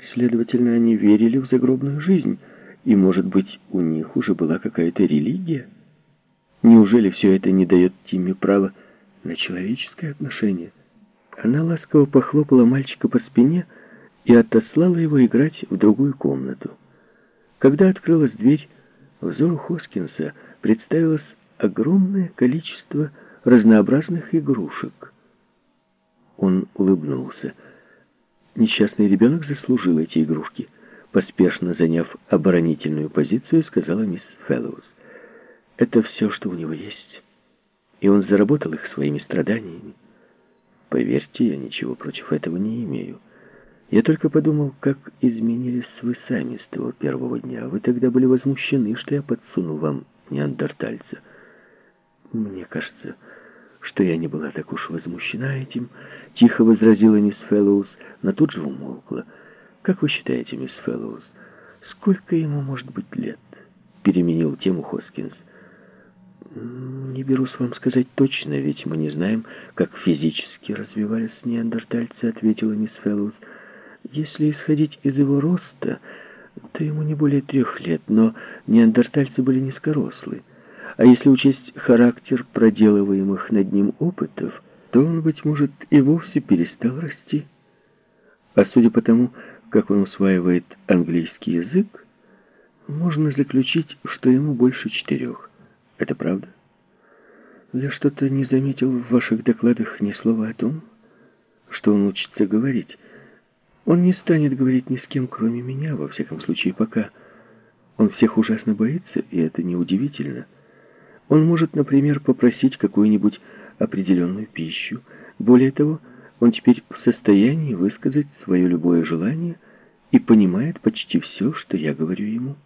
Следовательно, они верили в загробную жизнь, и, может быть, у них уже была какая-то религия. Неужели все это не дает Тимме права на человеческое отношение? Она ласково похлопала мальчика по спине и отослала его играть в другую комнату. Когда открылась дверь, взору Хоскинса представилось огромное количество разнообразных игрушек. Он улыбнулся. Несчастный ребенок заслужил эти игрушки. Поспешно заняв оборонительную позицию, сказала мисс Фэллоус. Это все, что у него есть. И он заработал их своими страданиями. Поверьте, я ничего против этого не имею. Я только подумал, как изменились вы сами с того первого дня. Вы тогда были возмущены, что я подсунул вам неандертальца. Мне кажется, что я не была так уж возмущена этим, тихо возразила мисс Фэллоус, но тут же умолкла. Как вы считаете, мисс Фэллоус, сколько ему может быть лет? Переменил тему Хоскинс. Не берусь вам сказать точно, ведь мы не знаем, как физически развивались неандертальцы, ответила мисс Фэллоус. Если исходить из его роста, то ему не более трех лет, но неандертальцы были низкорослые. А если учесть характер проделываемых над ним опытов, то он, быть может, и вовсе перестал расти. А судя по тому, как он усваивает английский язык, можно заключить, что ему больше четырех. Это правда? Я что-то не заметил в ваших докладах ни слова о том, что он учится говорить. Он не станет говорить ни с кем, кроме меня, во всяком случае, пока. Он всех ужасно боится, и это неудивительно. Он может, например, попросить какую-нибудь определенную пищу. Более того, он теперь в состоянии высказать свое любое желание и понимает почти все, что я говорю ему.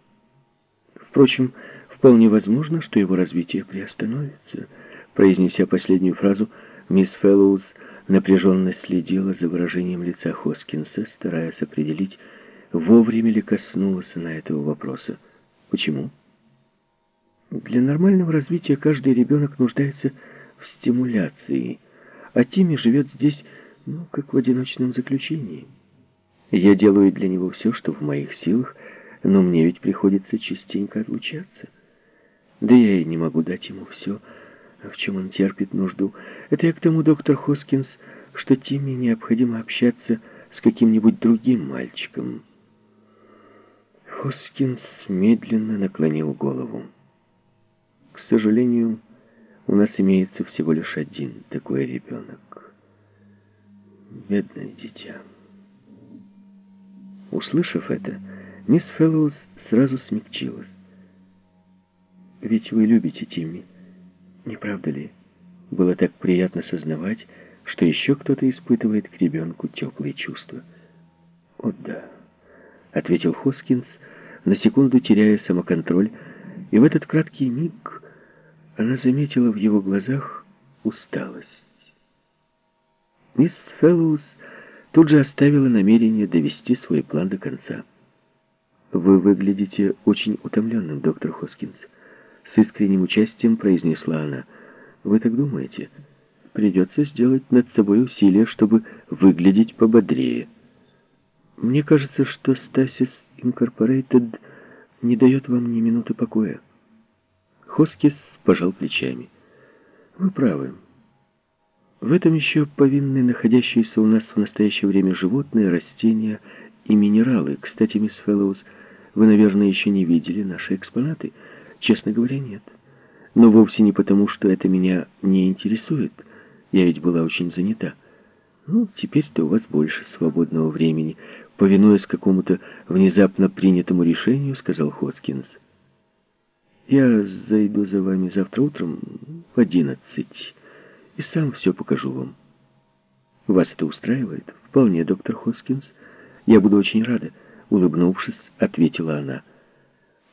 Впрочем, вполне возможно, что его развитие приостановится. Произнеся последнюю фразу, мисс Фэллоуз напряженно следила за выражением лица Хоскинса, стараясь определить, вовремя ли коснулась она этого вопроса. Почему? Для нормального развития каждый ребенок нуждается в стимуляции, а Тимми живет здесь, ну, как в одиночном заключении. Я делаю для него все, что в моих силах, но мне ведь приходится частенько отлучаться. Да я и не могу дать ему все, в чем он терпит нужду. Это я к тому, доктор Хоскинс, что Тимми необходимо общаться с каким-нибудь другим мальчиком. Хоскинс медленно наклонил голову. К сожалению, у нас имеется всего лишь один такой ребенок. Бедное дитя. Услышав это, мисс Фэллоус сразу смягчилась. «Ведь вы любите Тимми, не правда ли? Было так приятно сознавать, что еще кто-то испытывает к ребенку теплые чувства». «О, да», — ответил Хоскинс, на секунду теряя самоконтроль, и в этот краткий миг она заметила в его глазах усталость. Мисс Фэллоус тут же оставила намерение довести свой план до конца. «Вы выглядите очень утомленным, доктор Хоскинс», — с искренним участием произнесла она. «Вы так думаете? Придется сделать над собой усилие, чтобы выглядеть пободрее. Мне кажется, что Стасис Инкорпорейтед не дает вам ни минуты покоя». Хоскис пожал плечами. Вы правы. В этом еще повинны находящиеся у нас в настоящее время животные, растения и минералы. Кстати, мисс Фэллоус, вы, наверное, еще не видели наши экспонаты. Честно говоря, нет. Но вовсе не потому, что это меня не интересует. Я ведь была очень занята. Ну, теперь-то у вас больше свободного времени. Повинуясь какому-то внезапно принятому решению, сказал Хоскинс. Я зайду за вами завтра утром в одиннадцать и сам все покажу вам. Вас это устраивает? Вполне, доктор Хоскинс. Я буду очень рада, улыбнувшись, ответила она.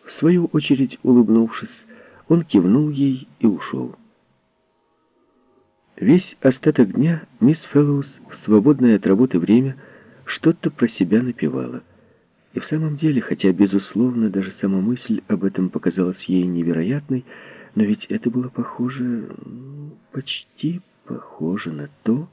В свою очередь, улыбнувшись, он кивнул ей и ушел. Весь остаток дня мисс Фэллоус в свободное от работы время что-то про себя напевала — и в самом деле, хотя, безусловно, даже сама мысль об этом показалась ей невероятной, но ведь это было похоже, почти похоже на то,